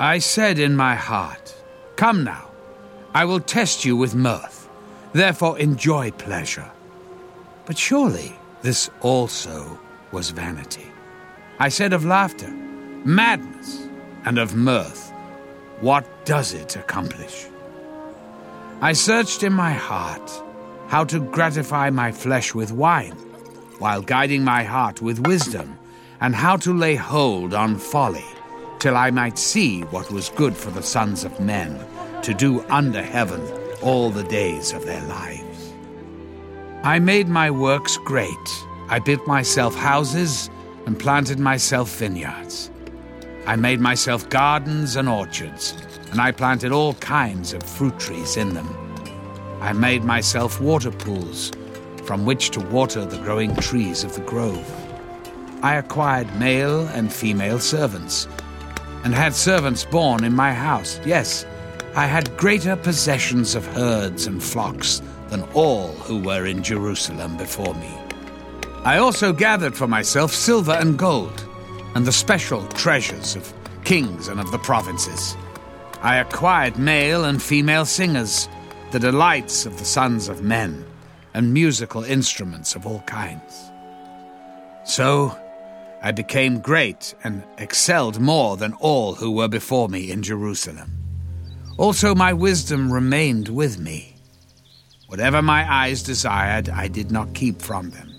I said in my heart, Come now, I will test you with mirth, therefore enjoy pleasure. But surely this also was vanity. I said of laughter, madness, and of mirth, what does it accomplish? I searched in my heart how to gratify my flesh with wine, while guiding my heart with wisdom, and how to lay hold on folly, till I might see what was good for the sons of men to do under heaven all the days of their lives. I made my works great. I built myself houses and planted myself vineyards. I made myself gardens and orchards, and I planted all kinds of fruit trees in them. I made myself water pools from which to water the growing trees of the grove. I acquired male and female servants, and had servants born in my house. Yes, I had greater possessions of herds and flocks than all who were in Jerusalem before me. I also gathered for myself silver and gold, and the special treasures of kings and of the provinces. I acquired male and female singers, the delights of the sons of men, and musical instruments of all kinds. So I became great and excelled more than all who were before me in Jerusalem. Also, my wisdom remained with me. Whatever my eyes desired, I did not keep from them.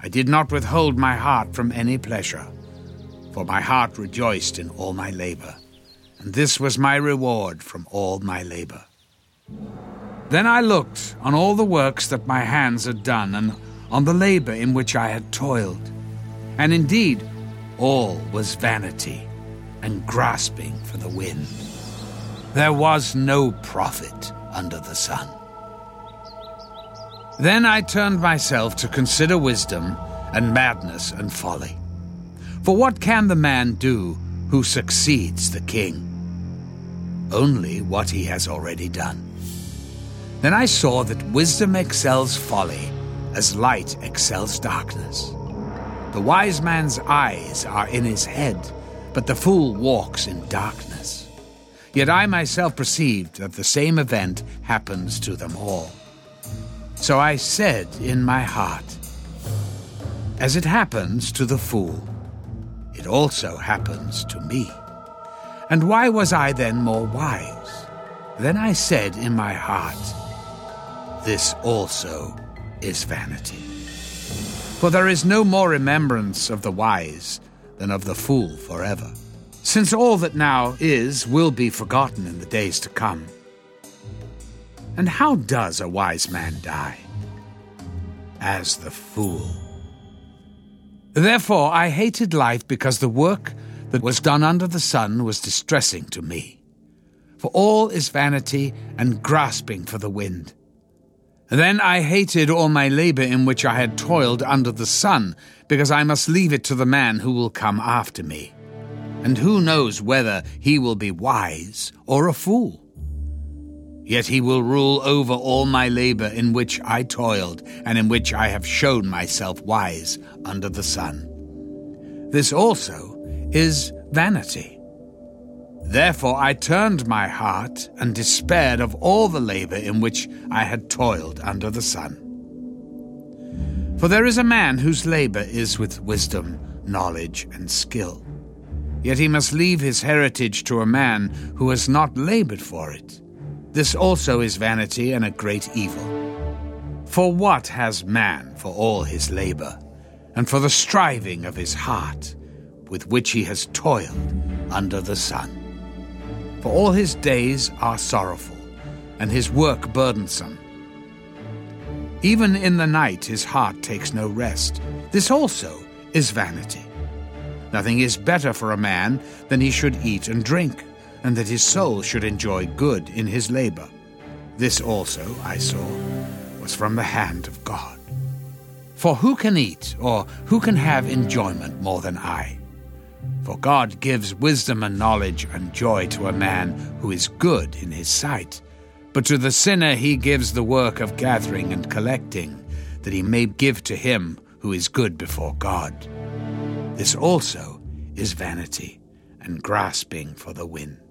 I did not withhold my heart from any pleasure, for my heart rejoiced in all my labor, and this was my reward from all my labor. Then I looked on all the works that my hands had done, and on the labor in which I had toiled. And indeed, all was vanity and grasping for the wind. There was no profit under the sun. Then I turned myself to consider wisdom and madness and folly. For what can the man do who succeeds the king? Only what he has already done. Then I saw that wisdom excels folly as light excels darkness. The wise man's eyes are in his head, but the fool walks in darkness. Yet I myself perceived that the same event happens to them all. So I said in my heart, As it happens to the fool, it also happens to me. And why was I then more wise? Then I said in my heart, This also is vanity. For there is no more remembrance of the wise than of the fool forever since all that now is will be forgotten in the days to come. And how does a wise man die? As the fool. Therefore I hated life because the work that was done under the sun was distressing to me. For all is vanity and grasping for the wind. Then I hated all my labor in which I had toiled under the sun, because I must leave it to the man who will come after me and who knows whether he will be wise or a fool? Yet he will rule over all my labor in which I toiled, and in which I have shown myself wise under the sun. This also is vanity. Therefore I turned my heart and despaired of all the labor in which I had toiled under the sun. For there is a man whose labor is with wisdom, knowledge, and skill Yet he must leave his heritage to a man who has not labored for it. This also is vanity and a great evil. For what has man for all his labor, and for the striving of his heart, with which he has toiled under the sun? For all his days are sorrowful, and his work burdensome. Even in the night his heart takes no rest. This also is vanity. Nothing is better for a man than he should eat and drink, and that his soul should enjoy good in his labor. This also, I saw, was from the hand of God. For who can eat, or who can have enjoyment more than I? For God gives wisdom and knowledge and joy to a man who is good in his sight. But to the sinner he gives the work of gathering and collecting, that he may give to him who is good before God. This also is vanity and grasping for the wind.